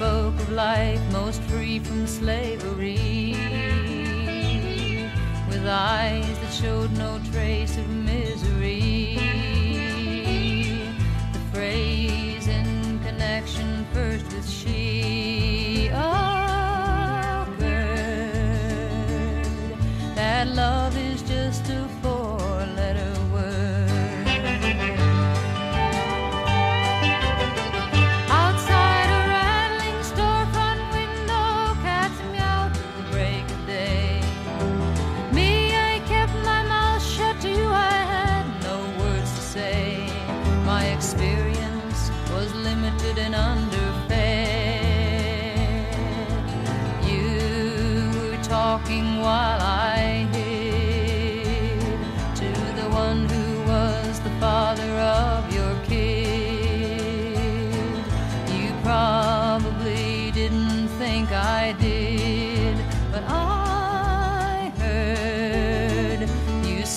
of life, most free from slavery. With eyes that showed no trace of misery. The phrase in connection first with she.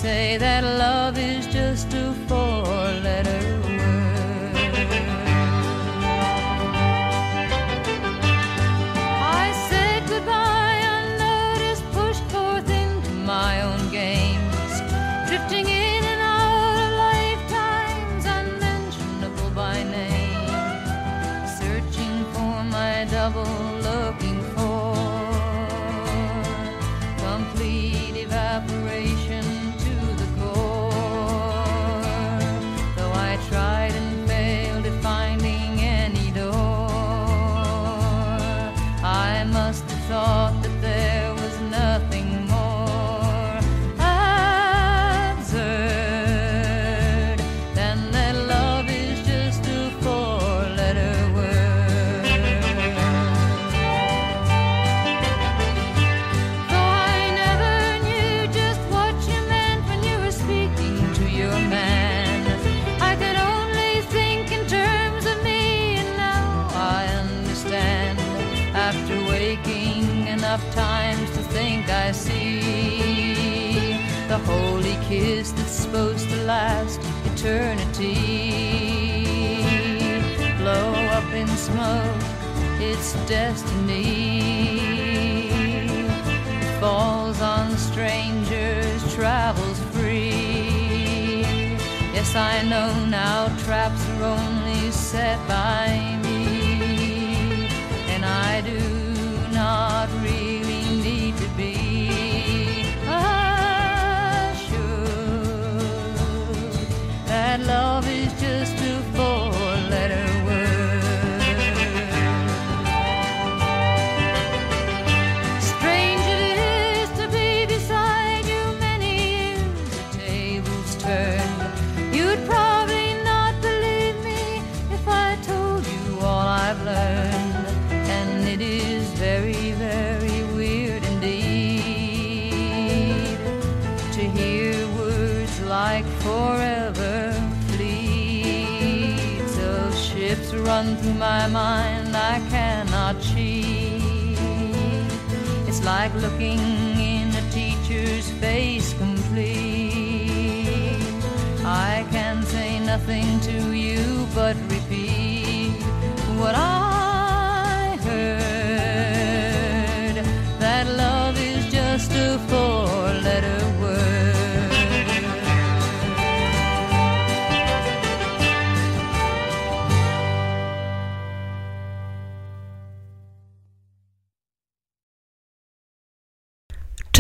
Say that love is just a four smoke, it's destiny falls on strangers, travels free. Yes, I know now traps are only set by my mind I cannot cheat. It's like looking in a teacher's face complete. I can say nothing to you but repeat what I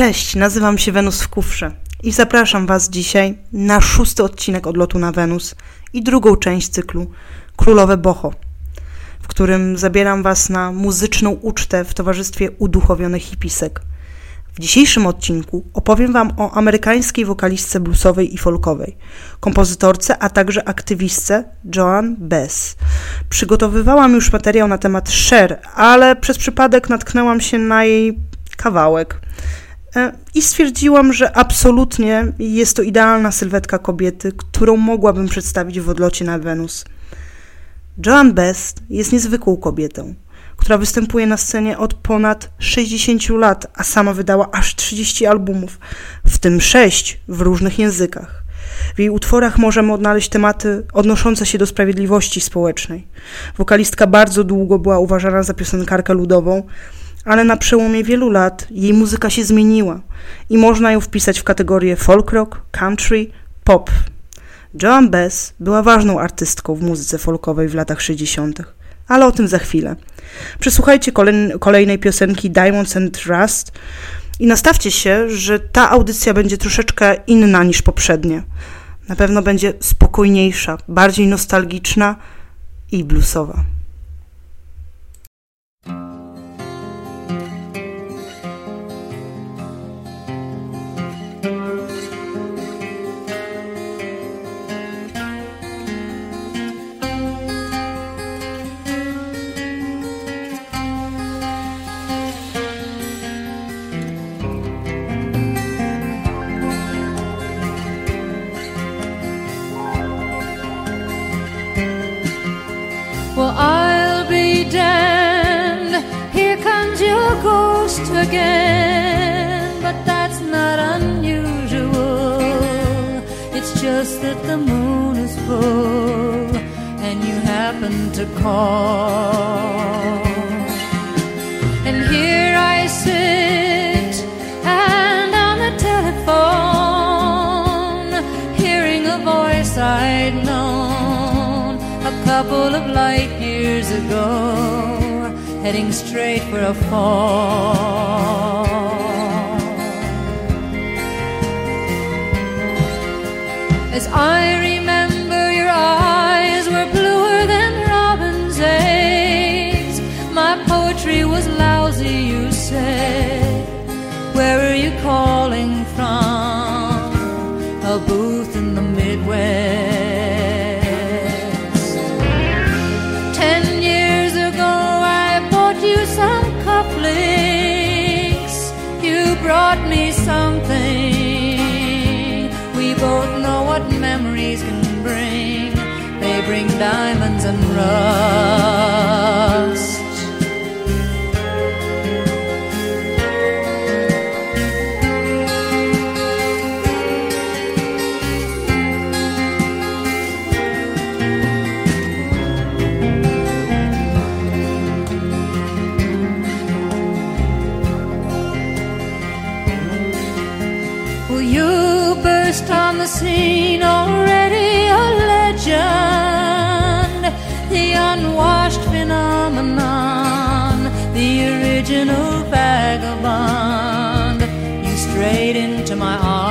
Cześć, nazywam się Wenus w Kufrze i zapraszam Was dzisiaj na szósty odcinek odlotu na Wenus i drugą część cyklu Królowe Boho, w którym zabieram Was na muzyczną ucztę w towarzystwie uduchowionych hipisek. W dzisiejszym odcinku opowiem Wam o amerykańskiej wokalistce bluesowej i folkowej, kompozytorce, a także aktywistce Joan Bess. Przygotowywałam już materiał na temat Cher, ale przez przypadek natknęłam się na jej kawałek. E, I stwierdziłam, że absolutnie jest to idealna sylwetka kobiety, którą mogłabym przedstawić w odlocie na Wenus. Joan Best jest niezwykłą kobietą, która występuje na scenie od ponad 60 lat, a sama wydała aż 30 albumów, w tym 6 w różnych językach. W jej utworach możemy odnaleźć tematy odnoszące się do sprawiedliwości społecznej. Wokalistka bardzo długo była uważana za piosenkarkę ludową, ale na przełomie wielu lat jej muzyka się zmieniła i można ją wpisać w kategorię folk rock, country, pop. Joan Bess była ważną artystką w muzyce folkowej w latach 60., ale o tym za chwilę. Przesłuchajcie kolejnej piosenki Diamonds and Rust i nastawcie się, że ta audycja będzie troszeczkę inna niż poprzednie. Na pewno będzie spokojniejsza, bardziej nostalgiczna i bluesowa. Again, but that's not unusual. It's just that the moon is full and you happen to call. And here I sit and on the telephone, hearing a voice I'd known a couple of light years ago heading straight for a fall. As I both know what memories can bring. They bring diamonds and rust. Original vagabond. You strayed into my arms,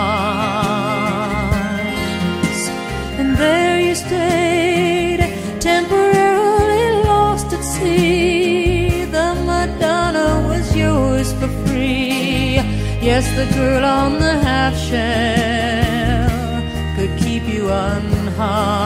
and there you stayed, temporarily lost at sea. The Madonna was yours for free. Yes, the girl on the half shell could keep you unharmed.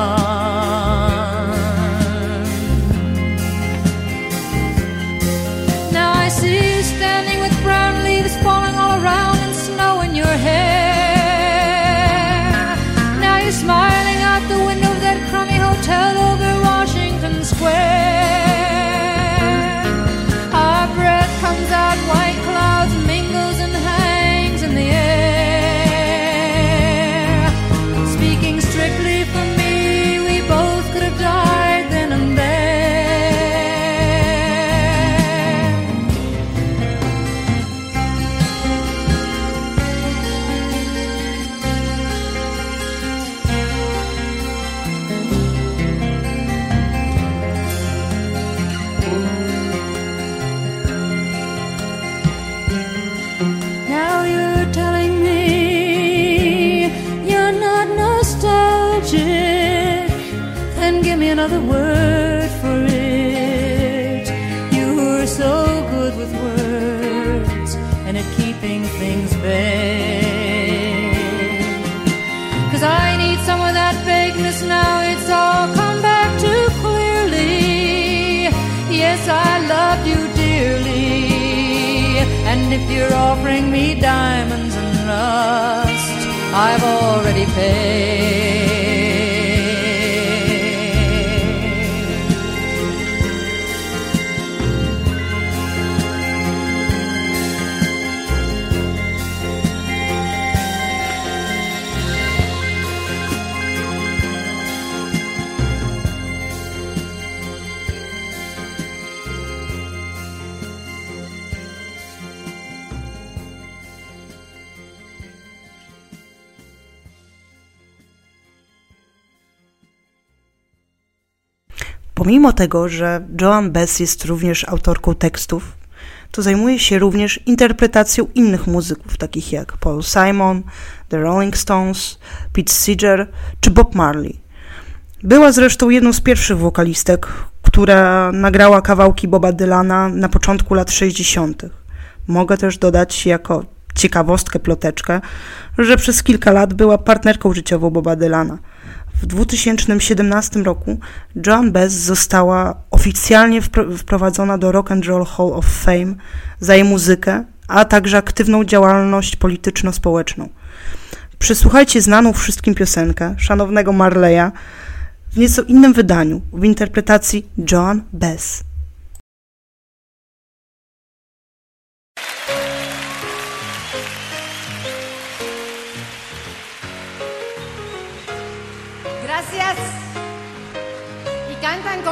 Another word for it. You were so good with words and at keeping things vague. Cause I need some of that vagueness now, it's all come back too clearly. Yes, I loved you dearly. And if you're offering me diamonds and rust, I've already paid. Pomimo tego, że Joan Bess jest również autorką tekstów, to zajmuje się również interpretacją innych muzyków, takich jak Paul Simon, The Rolling Stones, Pete Seeger czy Bob Marley. Była zresztą jedną z pierwszych wokalistek, która nagrała kawałki Boba Dylana na początku lat 60. Mogę też dodać jako ciekawostkę, ploteczkę, że przez kilka lat była partnerką życiową Boba Dylana. W 2017 roku Joan Bess została oficjalnie wprowadzona do Rock and Roll Hall of Fame za jej muzykę, a także aktywną działalność polityczno-społeczną. Przysłuchajcie znaną wszystkim piosenkę szanownego Marleya w nieco innym wydaniu, w interpretacji Joan Bess.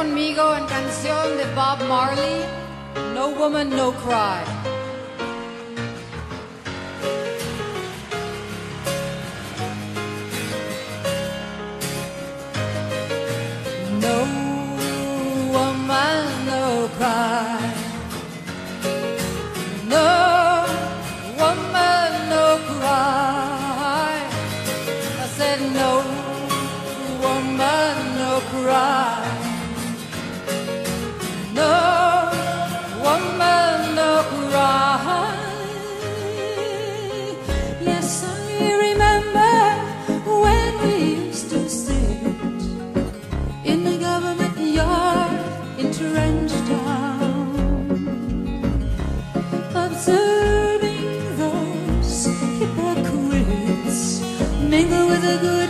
Conmigo en canción de Bob Marley, No Woman, No Cry. No mingle with the good.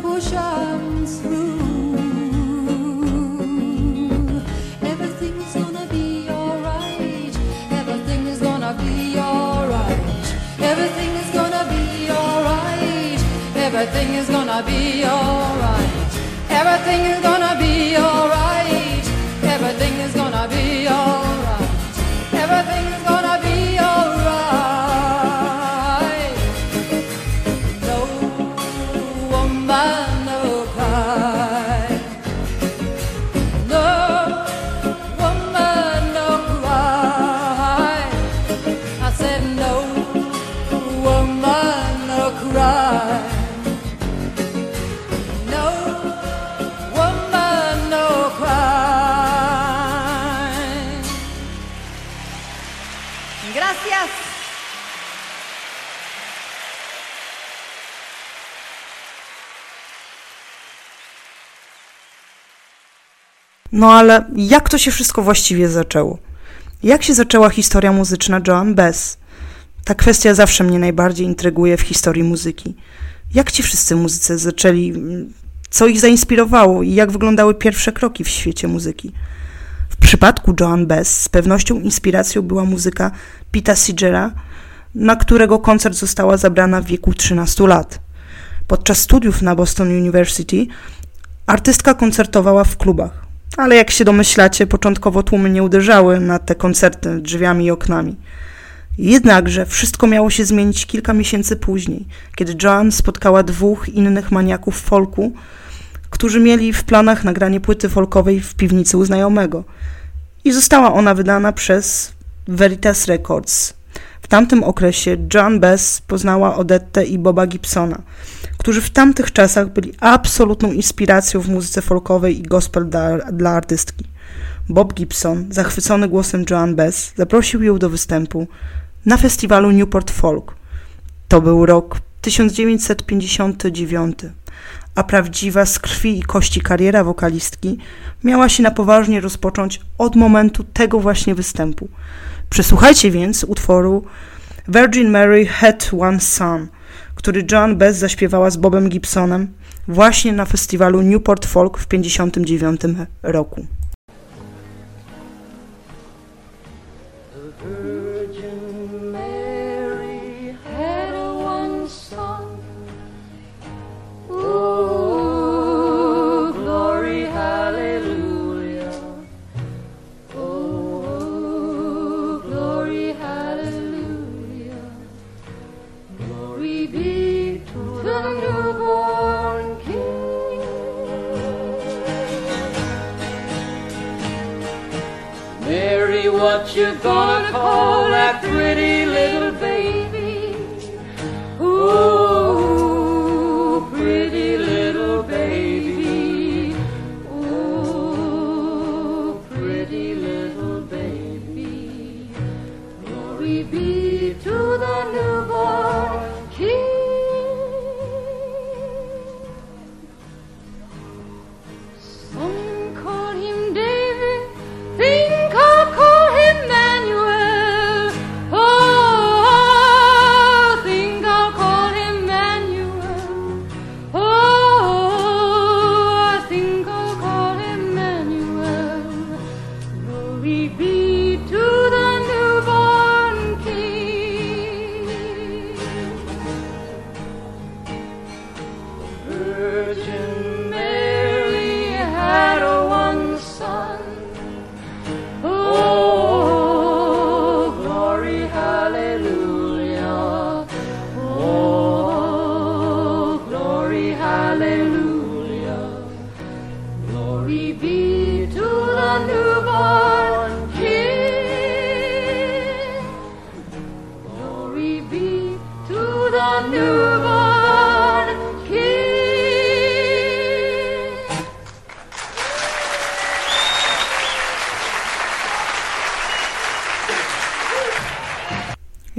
push on through. Everything's gonna be alright. Everything is gonna be alright. Everything is gonna be alright. Everything is gonna be alright. Everything is gonna ale jak to się wszystko właściwie zaczęło? Jak się zaczęła historia muzyczna Joan Bess? Ta kwestia zawsze mnie najbardziej intryguje w historii muzyki. Jak ci wszyscy muzycy zaczęli, co ich zainspirowało i jak wyglądały pierwsze kroki w świecie muzyki? W przypadku Joan Bess z pewnością inspiracją była muzyka Pita Seegera, na którego koncert została zabrana w wieku 13 lat. Podczas studiów na Boston University Artystka koncertowała w klubach, ale jak się domyślacie, początkowo tłumy nie uderzały na te koncerty drzwiami i oknami. Jednakże wszystko miało się zmienić kilka miesięcy później, kiedy Joan spotkała dwóch innych maniaków folku, którzy mieli w planach nagranie płyty folkowej w piwnicy u znajomego. I została ona wydana przez Veritas Records. W tamtym okresie Joan Bess poznała Odettę i Boba Gibsona, którzy w tamtych czasach byli absolutną inspiracją w muzyce folkowej i gospel dla, dla artystki. Bob Gibson, zachwycony głosem Joan Bess, zaprosił ją do występu na festiwalu Newport Folk. To był rok 1959, a prawdziwa z krwi i kości kariera wokalistki miała się na poważnie rozpocząć od momentu tego właśnie występu. Przesłuchajcie więc utworu Virgin Mary Had One Son, który Joan Bess zaśpiewała z Bobem Gibsonem właśnie na festiwalu Newport Folk w 1959 roku. What you gonna call that pretty little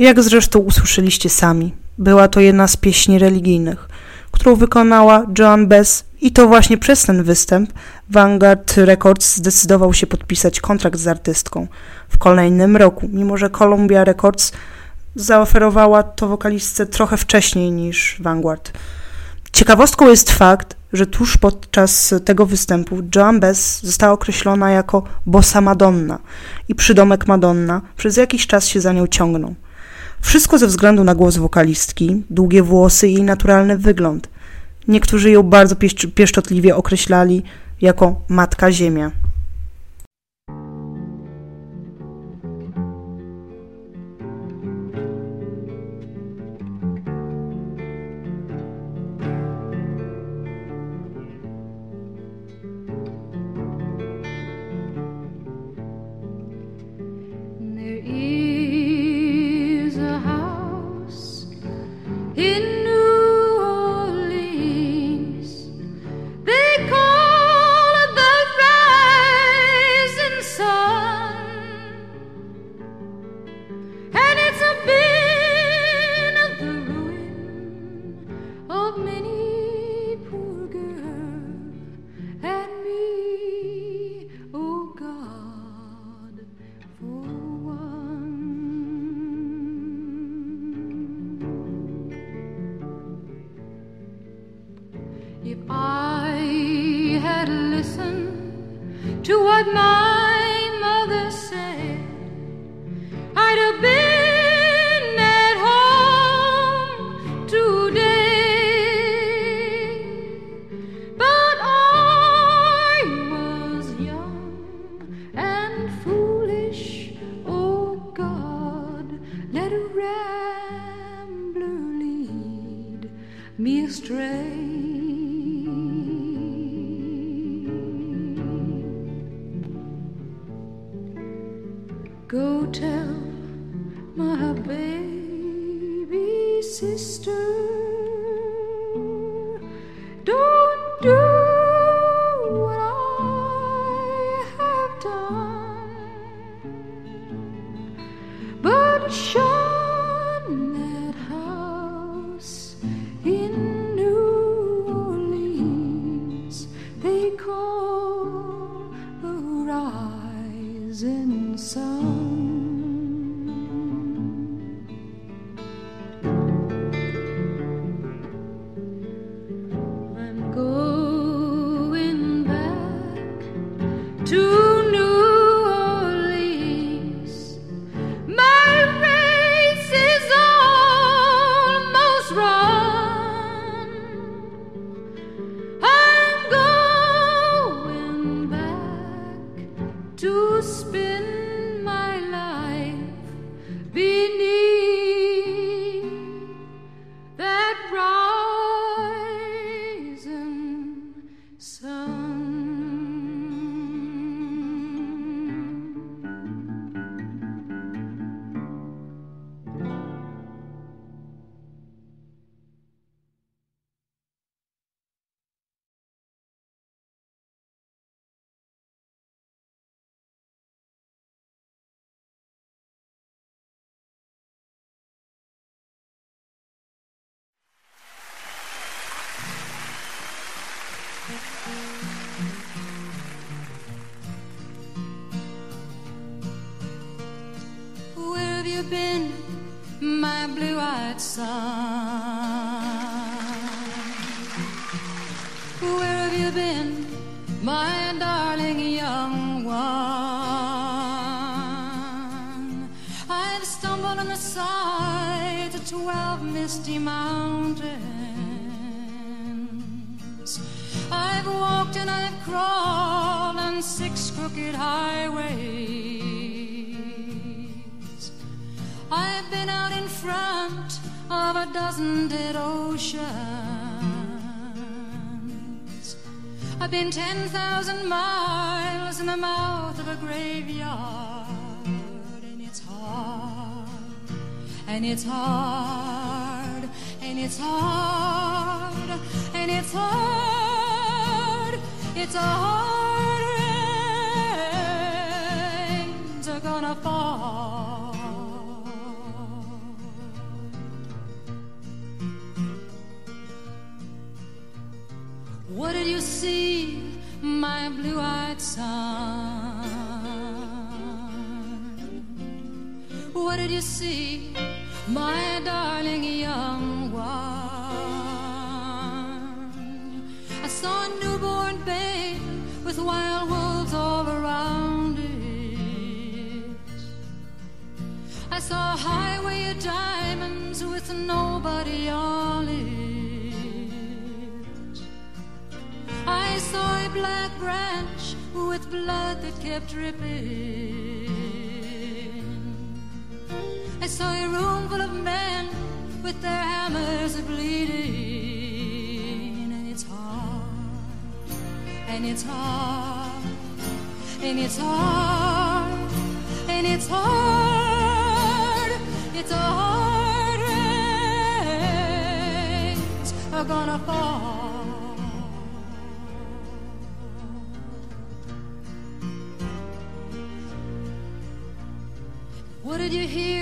Jak zresztą usłyszeliście sami, była to jedna z pieśni religijnych, którą wykonała Joan Bess i to właśnie przez ten występ Vanguard Records zdecydował się podpisać kontrakt z artystką w kolejnym roku, mimo że Columbia Records zaoferowała to wokalistce trochę wcześniej niż Vanguard. Ciekawostką jest fakt, że tuż podczas tego występu Joan Bess została określona jako bossa Madonna i przydomek Madonna przez jakiś czas się za nią ciągnął. Wszystko ze względu na głos wokalistki, długie włosy i jej naturalny wygląd. Niektórzy ją bardzo pieszcz- pieszczotliwie określali jako Matka Ziemia. Had listened to what my to spend and it's hard, and it's hard, and it's hard. It's a hard rains gonna fall. What did you see, my blue eyed son? What did you see, my darling young one? I saw a newborn babe with wild wolves all around it. I saw a highway of diamonds with nobody on it. I saw a black branch with blood that kept dripping. Saw a room full of men with their hammers bleeding, and it's hard, and it's hard, and it's hard, and it's hard, it's a hard rains are gonna fall. What did you hear,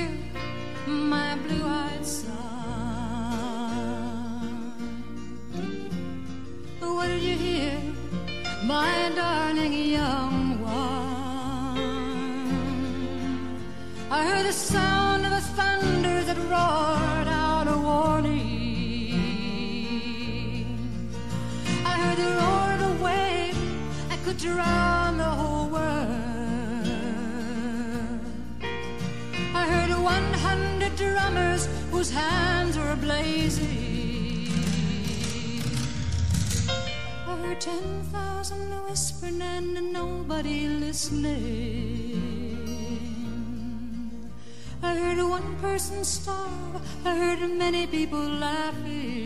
drown the whole world. I heard 100 drummers whose hands were blazing. I heard 10,000 whispering and nobody listening. I heard one person starve. I heard many people laughing.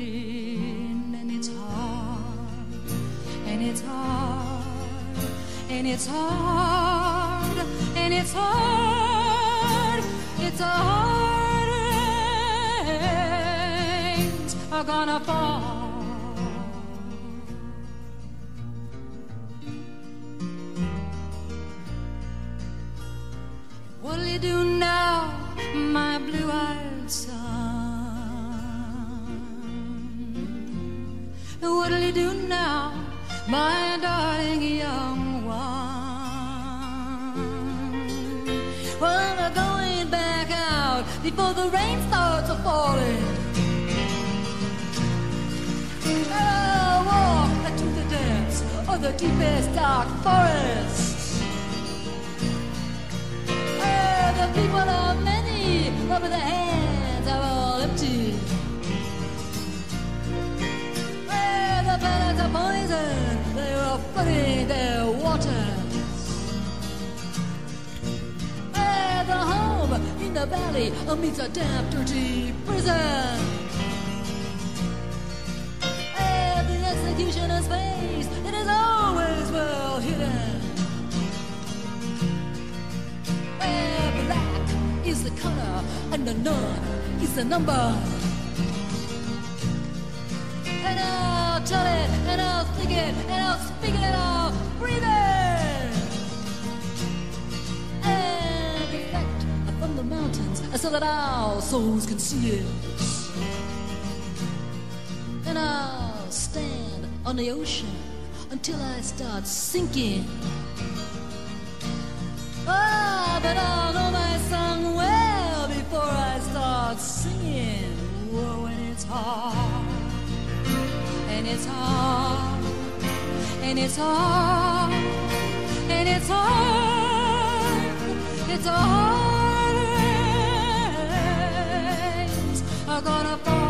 And it's hard. And it's hard. It's a hard. Rains are gonna fall. What'll you do now, my blue-eyed son? What'll you do now, my darling before the rain starts a falling. I'll walk to the depths of the deepest dark forest. Oh, the people are many, but the hands are all empty. Oh, the planets are poison, they are flooding their in the valley meets a damp, dirty prison. The executioner's face, it is always well hidden. Where black is the color and the none is the number. And I'll tell it, and I'll think it, and I'll speak it, and I'll breathe it. Mountains so that our souls can see it. And I'll stand on the ocean until I start sinking. Ah, but I'll know my song well before I start singing. Whoa, and it's hard, and it's hard, and it's hard, and it's hard, it's hard. Gonna fall.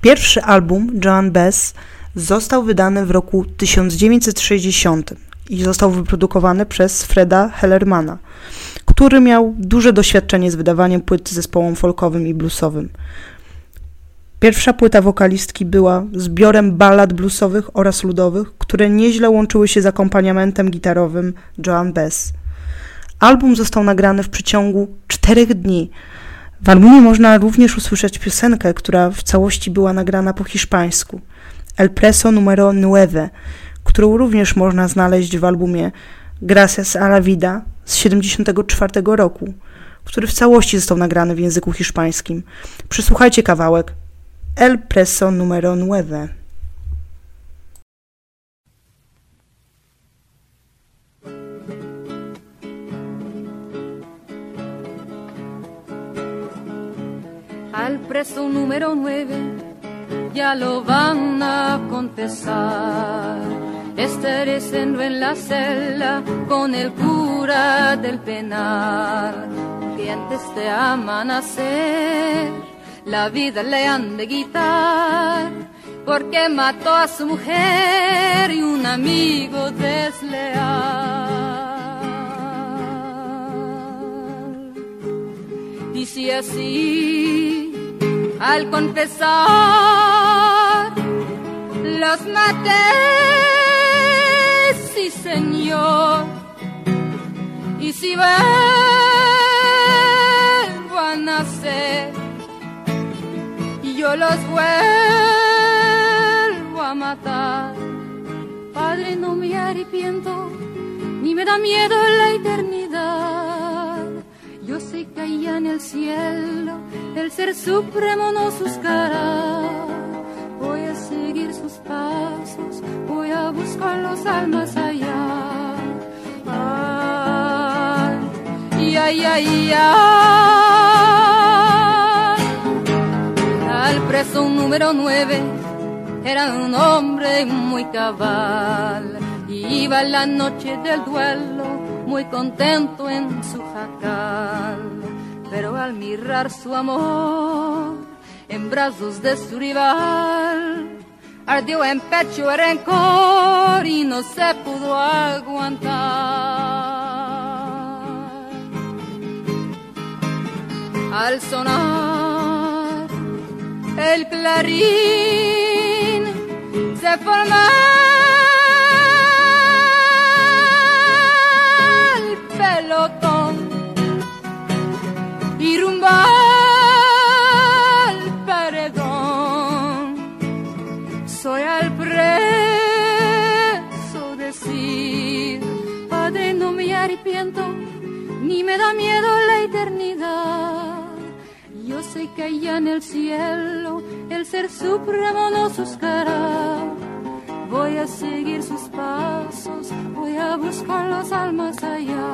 Pierwszy album Joan Bess został wydany w roku 1960 i został wyprodukowany przez Freda Hellermana, który miał duże doświadczenie z wydawaniem płyt zespołom folkowym i bluesowym. Pierwsza płyta wokalistki była zbiorem ballad bluesowych oraz ludowych, które nieźle łączyły się z akompaniamentem gitarowym Joan Bess. Album został nagrany w przeciągu czterech dni. W albumie można również usłyszeć piosenkę, która w całości była nagrana po hiszpańsku. El Preso Numero Nueve, którą również można znaleźć w albumie Gracias a la Vida z 1974 roku, który w całości został nagrany w języku hiszpańskim. Przysłuchajcie kawałek El Preso Numero Nueve. al preso número 9 ya lo van a confesar. Estaré siendo en la celda con el cura del penal, que antes de amanecer la vida le han de quitar, porque mató a su mujer y un amigo desleal. Dice así, al confesar, los maté, señor, y si vuelvo a nacer, yo los vuelvo a matar. Padre, no me arrepiento, ni me da miedo la eternidad. Yo sé que allá en el cielo el ser supremo nos buscará. Voy a seguir sus pasos, voy a buscar los almas allá. Al preso número nueve era un hombre muy cabal. Iba la noche del duelo muy contento en su jacal, pero al mirar su amor en brazos de su rival, ardió en pecho el rencor y no se pudo aguantar. Al sonar el clarín se forma que allá en el cielo el ser supremo nos buscará. Voy a seguir sus pasos, voy a buscar las almas allá.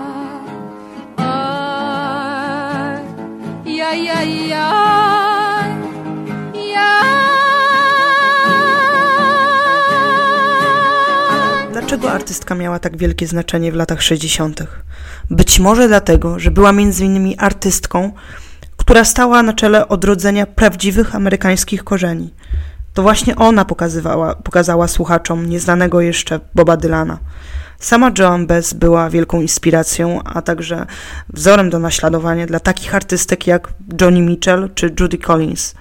Ay, ay, ay, ay, ay. Dlaczego artystka miała tak wielkie znaczenie w latach 60.? Być może dlatego, że była między innymi artystką, która stała na czele odrodzenia prawdziwych amerykańskich korzeni. To właśnie ona pokazywała, pokazała słuchaczom nieznanego jeszcze Boba Dylana. Sama Joan Bess była wielką inspiracją, a także wzorem do naśladowania dla takich artystek jak Johnny Mitchell czy Judy Collins.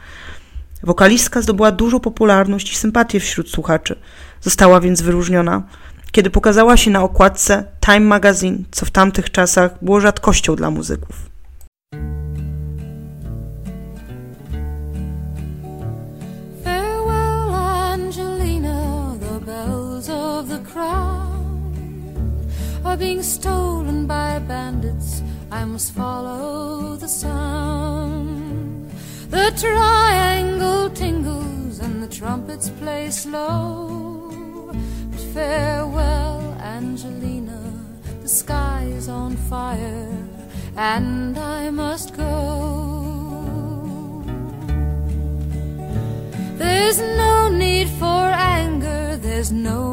Wokalistka zdobyła dużą popularność i sympatię wśród słuchaczy. Została więc wyróżniona, kiedy pokazała się na okładce Time Magazine, co w tamtych czasach było rzadkością dla muzyków. Are being stolen by bandits. I must follow the sound. The triangle tingles and the trumpets play slow. But farewell, Angelina, the sky is on fire and I must go. There's no need for anger, there's no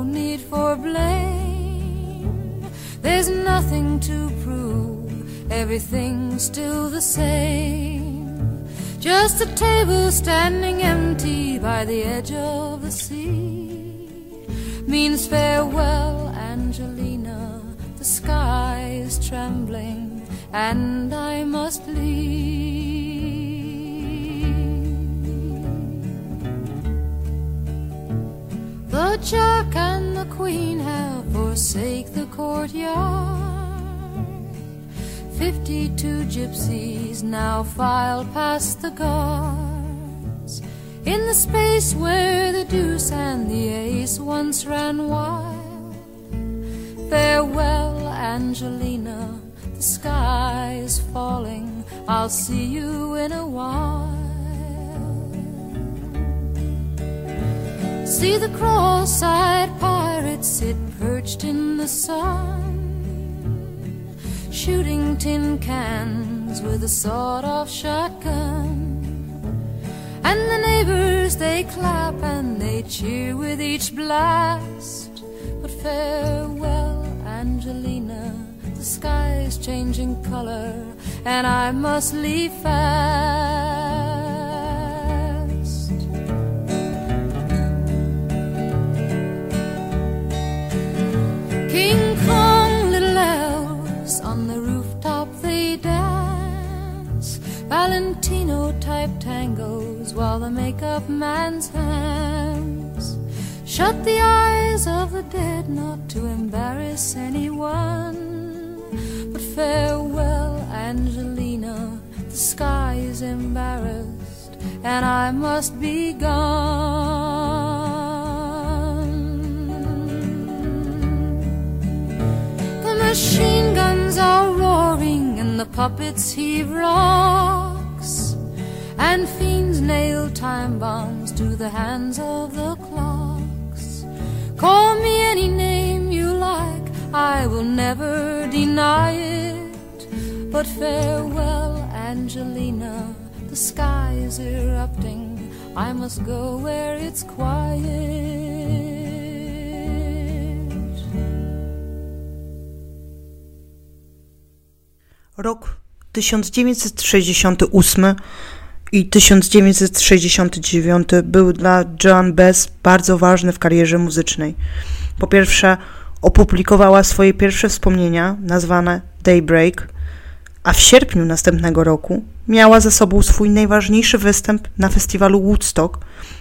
There's nothing to prove, everything's still the same. Just a table standing empty by the edge of the sea means farewell, Angelina. The sky is trembling, and I must leave. The Jack and the Queen have forsake the courtyard. Fifty-two gypsies now file past the guards. In the space where the deuce and the ace once ran wild. Farewell, Angelina, the sky is falling. I'll see you in a while. See the cross-eyed pirates sit perched in the sun, shooting tin cans with a sawed-off shotgun. And the neighbors they clap and they cheer with each blast. But farewell, Angelina, the sky is changing color, and I must leave fast. Tangos while the makeup man's hands shut the eyes of the dead not to embarrass anyone. But farewell, Angelina, the sky is embarrassed and I must be gone. The machine guns are roaring and the puppets heave rocks. And fiends nail time bombs to the hands of the clocks. Call me any name you like, I will never deny it. But farewell, Angelina, the sky is erupting. I must go where it's quiet. Rok 1968 i 1969 był dla Joan Bess bardzo ważny w karierze muzycznej. Po pierwsze, opublikowała swoje pierwsze wspomnienia, nazwane Daybreak, a w sierpniu następnego roku miała za sobą swój najważniejszy występ na festiwalu Woodstock,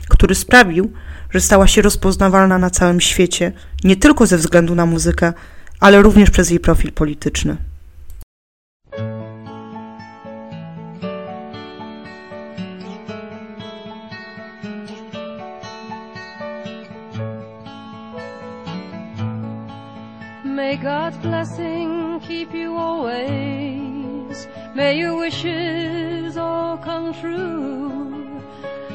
który sprawił, że stała się rozpoznawalna na całym świecie, nie tylko ze względu na muzykę, ale również przez jej profil polityczny. God's blessing keep you always. May your wishes all come true.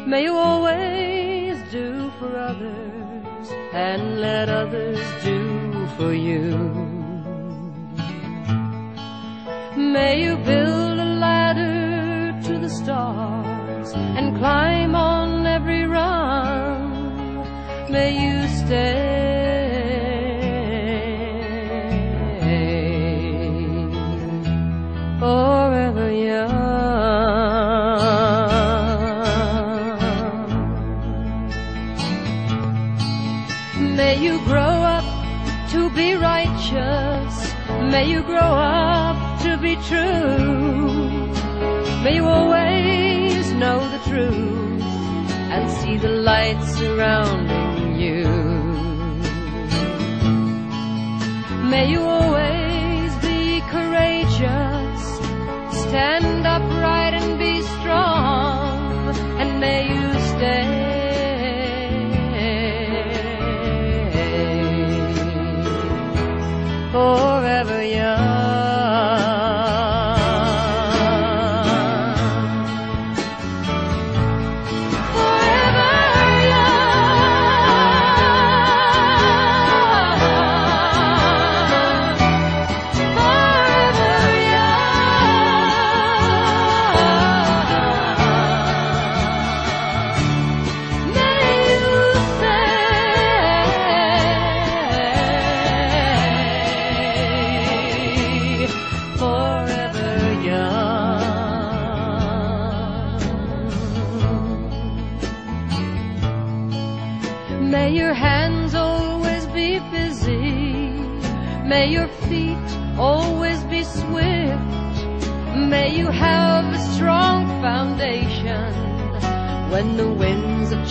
May you always do for others and let others do for you. May you build a ladder to the stars and climb on every rung. May you stay May you grow up to be true. May you always know the truth and see the light surrounding you. May you always be courageous, stand upright and be strong, and may you stay. Forever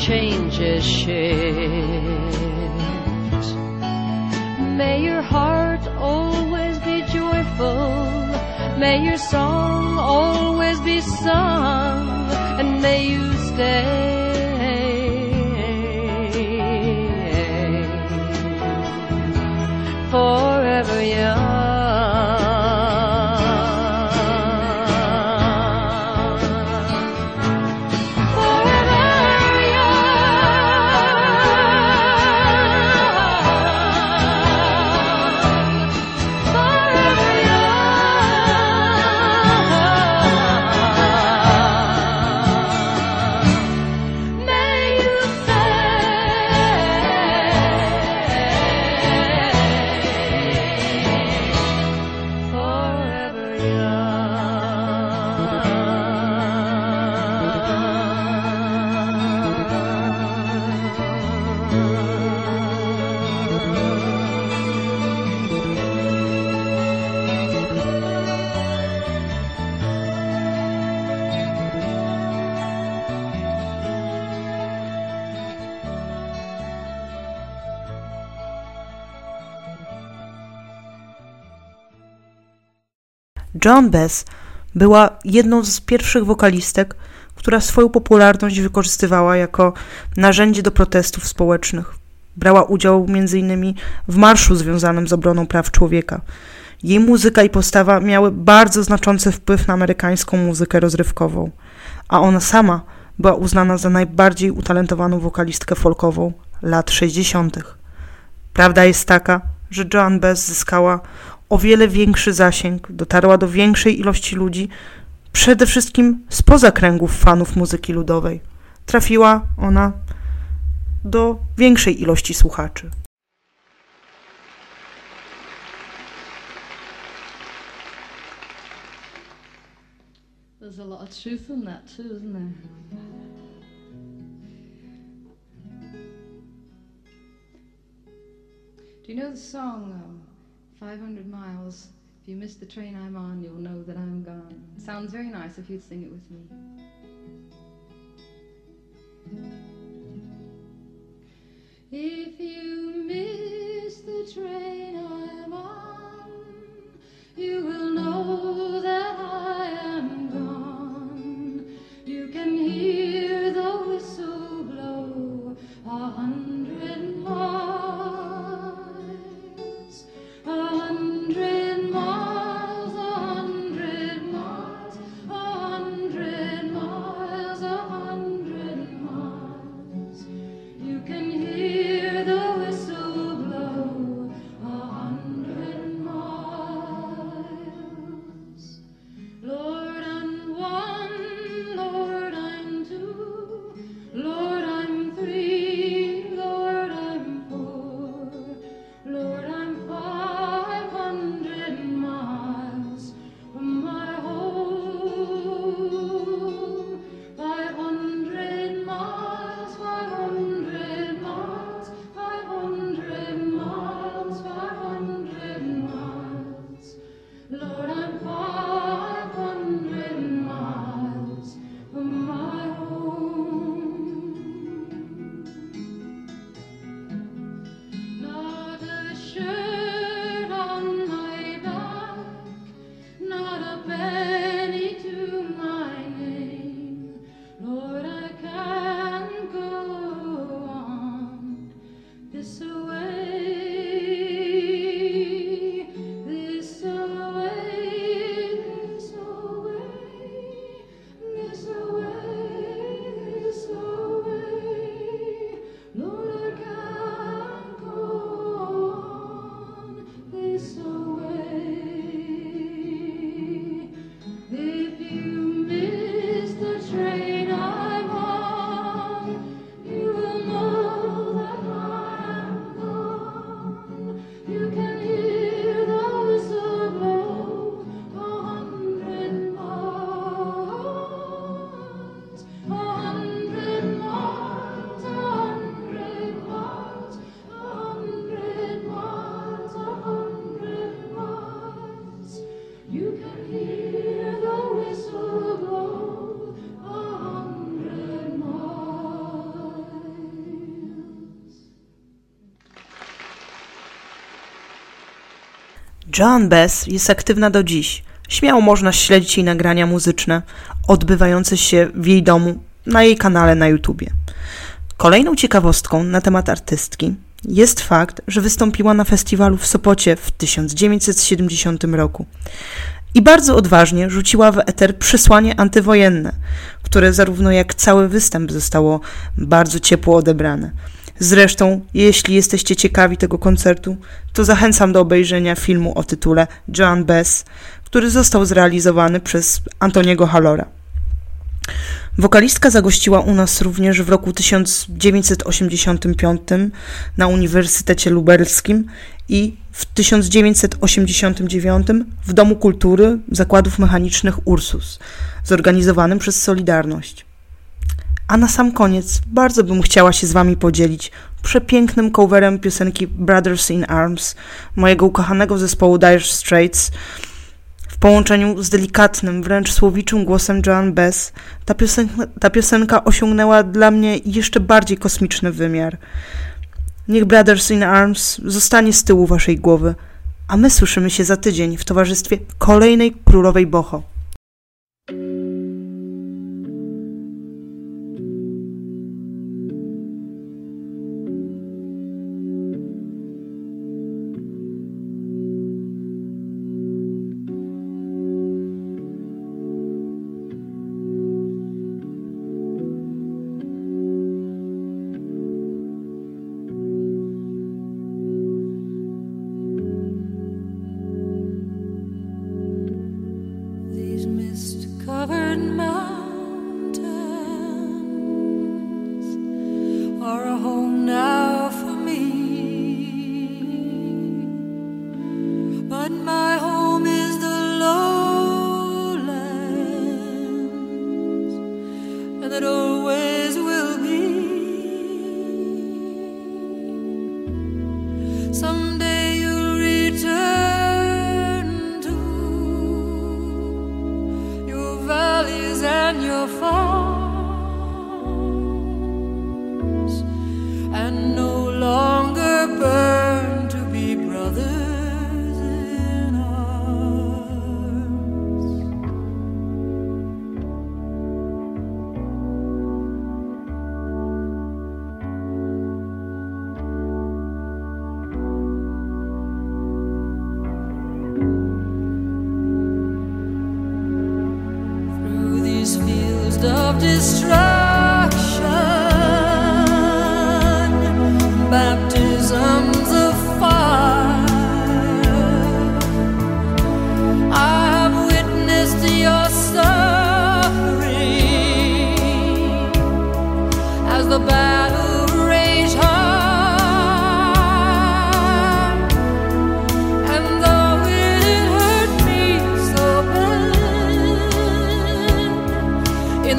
changes. May your heart always be joyful. May your song always be sung. Joan Bess była jedną z pierwszych wokalistek, która swoją popularność wykorzystywała jako narzędzie do protestów społecznych. Brała udział m.in. w marszu związanym z obroną praw człowieka. Jej muzyka i postawa miały bardzo znaczący wpływ na amerykańską muzykę rozrywkową, a ona sama była uznana za najbardziej utalentowaną wokalistkę folkową lat 60. Prawda jest taka, że Joan Bess zyskała o wiele większy zasięg, dotarła do większej ilości ludzi, przede wszystkim spoza kręgów fanów muzyki ludowej. Trafiła ona do większej ilości słuchaczy. There's a lot of truth in that too, isn't there? Do you know the song um, 500 Miles? If you miss the train I'm on, you'll know that I'm gone. Sounds very nice if you'd sing it with me. If you miss the train Joan Bess jest aktywna do dziś. Śmiało można śledzić jej nagrania muzyczne odbywające się w jej domu na jej kanale na YouTubie. Kolejną ciekawostką na temat artystki jest fakt, że wystąpiła na festiwalu w Sopocie w 1970 roku i bardzo odważnie rzuciła w eter przesłanie antywojenne, które zarówno jak cały występ zostało bardzo ciepło odebrane. Zresztą, jeśli jesteście ciekawi tego koncertu, to zachęcam do obejrzenia filmu o tytule Joan Bess, który został zrealizowany przez Antoniego Halora. Wokalistka zagościła u nas również w roku 1985 na Uniwersytecie Lubelskim i w 1989 w Domu Kultury Zakładów Mechanicznych Ursus, zorganizowanym przez Solidarność. A na sam koniec bardzo bym chciała się z Wami podzielić przepięknym coverem piosenki Brothers in Arms mojego ukochanego zespołu Dire Straits w połączeniu z delikatnym, wręcz słowiczym głosem Joan Bess. Ta piosenka, ta piosenka osiągnęła dla mnie jeszcze bardziej kosmiczny wymiar. Niech Brothers in Arms zostanie z tyłu Waszej głowy, a my słyszymy się za tydzień w towarzystwie kolejnej królowej Boho.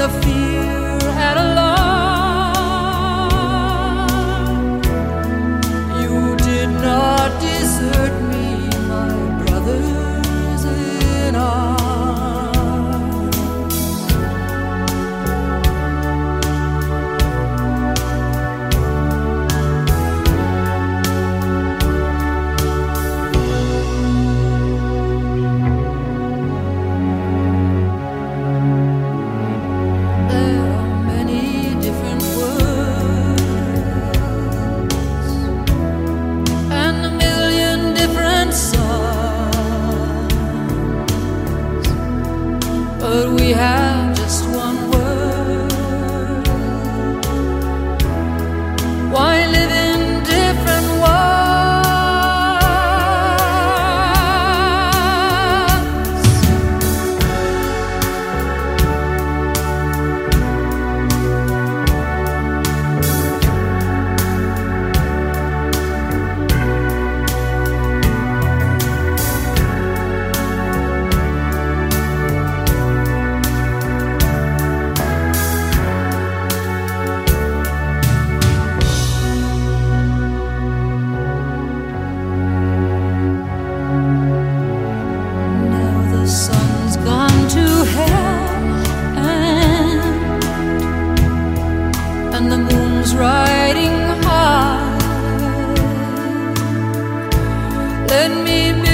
The fear Let me